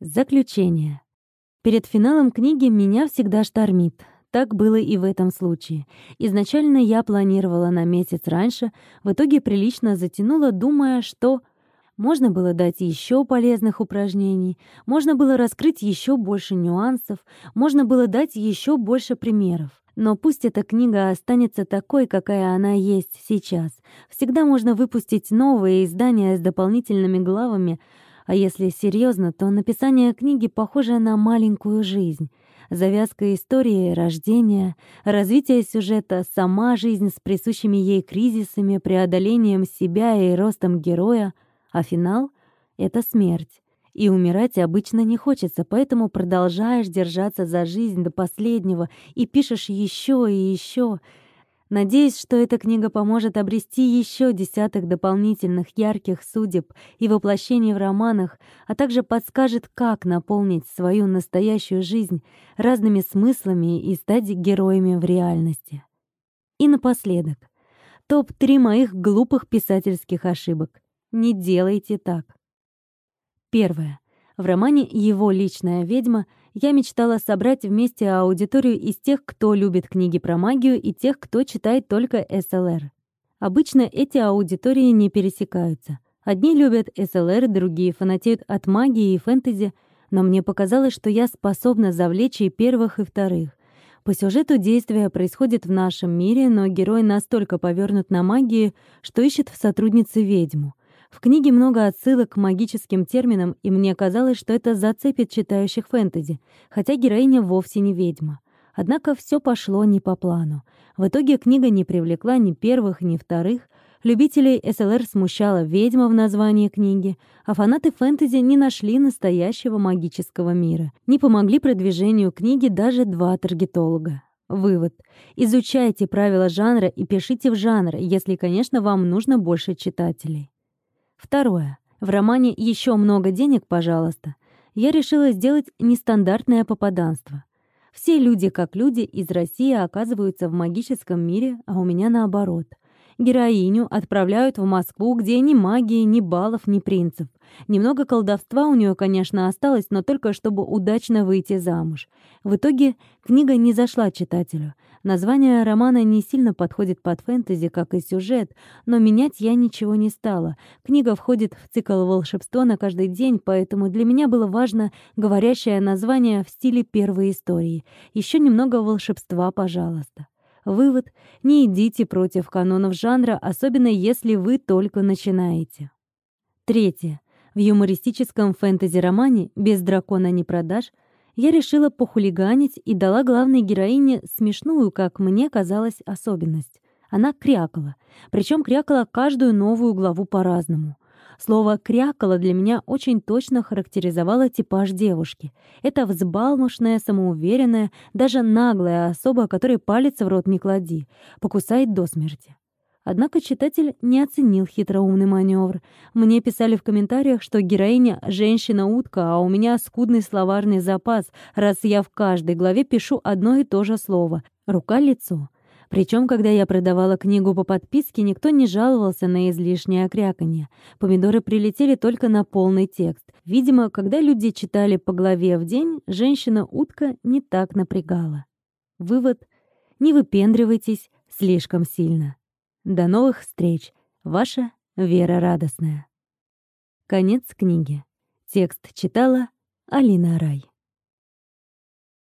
Заключение. Перед финалом книги меня всегда штормит. Так было и в этом случае. Изначально я планировала на месяц раньше, в итоге прилично затянула, думая, что можно было дать еще полезных упражнений, можно было раскрыть еще больше нюансов, можно было дать еще больше примеров. Но пусть эта книга останется такой, какая она есть сейчас. Всегда можно выпустить новые издания с дополнительными главами, а если серьезно, то написание книги похоже на маленькую жизнь. Завязка истории, рождение, развитие сюжета, сама жизнь с присущими ей кризисами, преодолением себя и ростом героя, а финал — это смерть. И умирать обычно не хочется, поэтому продолжаешь держаться за жизнь до последнего и пишешь еще и еще — Надеюсь, что эта книга поможет обрести еще десяток дополнительных ярких судеб и воплощений в романах, а также подскажет, как наполнить свою настоящую жизнь разными смыслами и стать героями в реальности. И напоследок. Топ-3 моих глупых писательских ошибок. Не делайте так. Первое. В романе «Его личная ведьма» я мечтала собрать вместе аудиторию из тех, кто любит книги про магию, и тех, кто читает только СЛР. Обычно эти аудитории не пересекаются. Одни любят СЛР, другие фанатеют от магии и фэнтези, но мне показалось, что я способна завлечь и первых, и вторых. По сюжету действия происходит в нашем мире, но герой настолько повернут на магию, что ищет в сотруднице ведьму — в книге много отсылок к магическим терминам, и мне казалось, что это зацепит читающих фэнтези, хотя героиня вовсе не ведьма. Однако все пошло не по плану. В итоге книга не привлекла ни первых, ни вторых. Любителей СЛР смущала ведьма в названии книги, а фанаты фэнтези не нашли настоящего магического мира. Не помогли продвижению книги даже два таргетолога. Вывод. Изучайте правила жанра и пишите в жанр, если, конечно, вам нужно больше читателей. Второе. В романе «Еще много денег, пожалуйста» я решила сделать нестандартное попаданство. Все люди, как люди, из России оказываются в магическом мире, а у меня наоборот — Героиню отправляют в Москву, где ни магии, ни балов, ни принцев. Немного колдовства у нее, конечно, осталось, но только чтобы удачно выйти замуж. В итоге книга не зашла читателю. Название романа не сильно подходит под фэнтези, как и сюжет, но менять я ничего не стала. Книга входит в цикл волшебства на каждый день, поэтому для меня было важно говорящее название в стиле первой истории. Еще немного волшебства, пожалуйста. Вывод — не идите против канонов жанра, особенно если вы только начинаете. Третье. В юмористическом фэнтези-романе «Без дракона не продашь» я решила похулиганить и дала главной героине смешную, как мне казалось, особенность. Она крякала. Причем крякала каждую новую главу по-разному. Слово «крякала» для меня очень точно характеризовало типаж девушки. Это взбалмошная, самоуверенная, даже наглая особа, которой палец в рот не клади, покусает до смерти. Однако читатель не оценил хитроумный маневр. Мне писали в комментариях, что героиня — женщина-утка, а у меня скудный словарный запас, раз я в каждой главе пишу одно и то же слово — рука-лицо. Причем, когда я продавала книгу по подписке, никто не жаловался на излишнее окряканье. Помидоры прилетели только на полный текст. Видимо, когда люди читали по главе в день, женщина-утка не так напрягала. Вывод — не выпендривайтесь слишком сильно. До новых встреч. Ваша Вера Радостная. Конец книги. Текст читала Алина Рай.